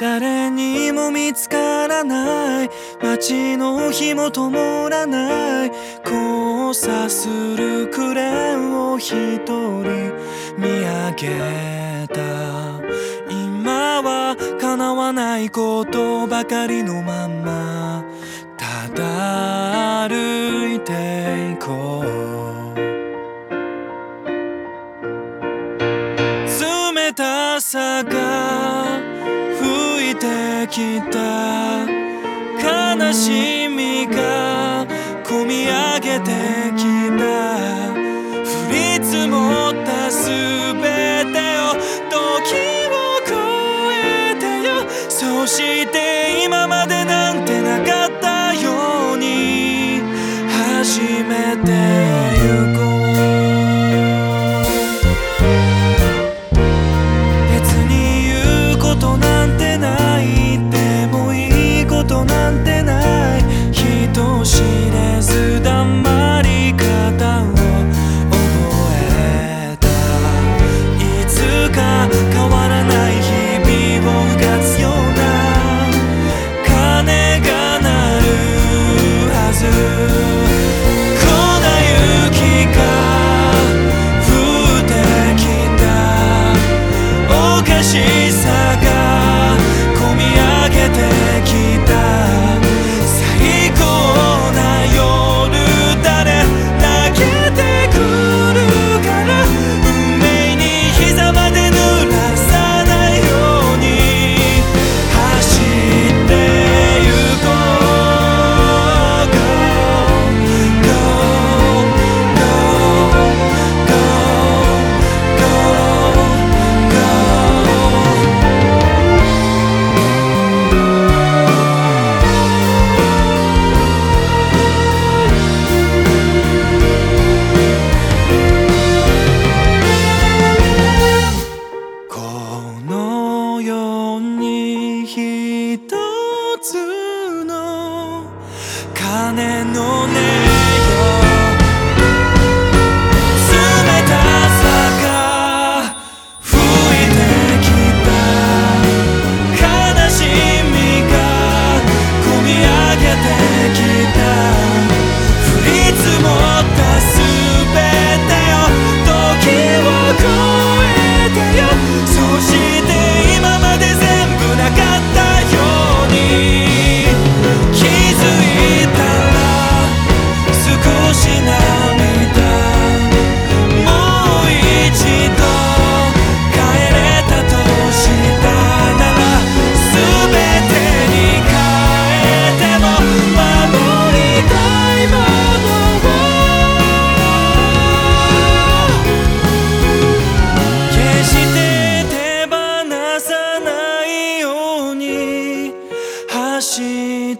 誰にも見つからない。街の火も灯らない。交差するクレーンを一人見上げた。今は叶わないことばかりのまま。ただ歩いていこう。冷たさがてきた悲しみが込み上げてきた。降り積もったすべてを時を超えてよ。そして今までなんが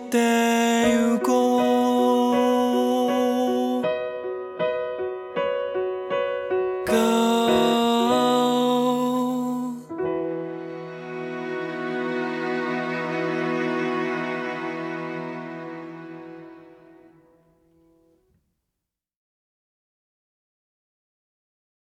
ってゆこう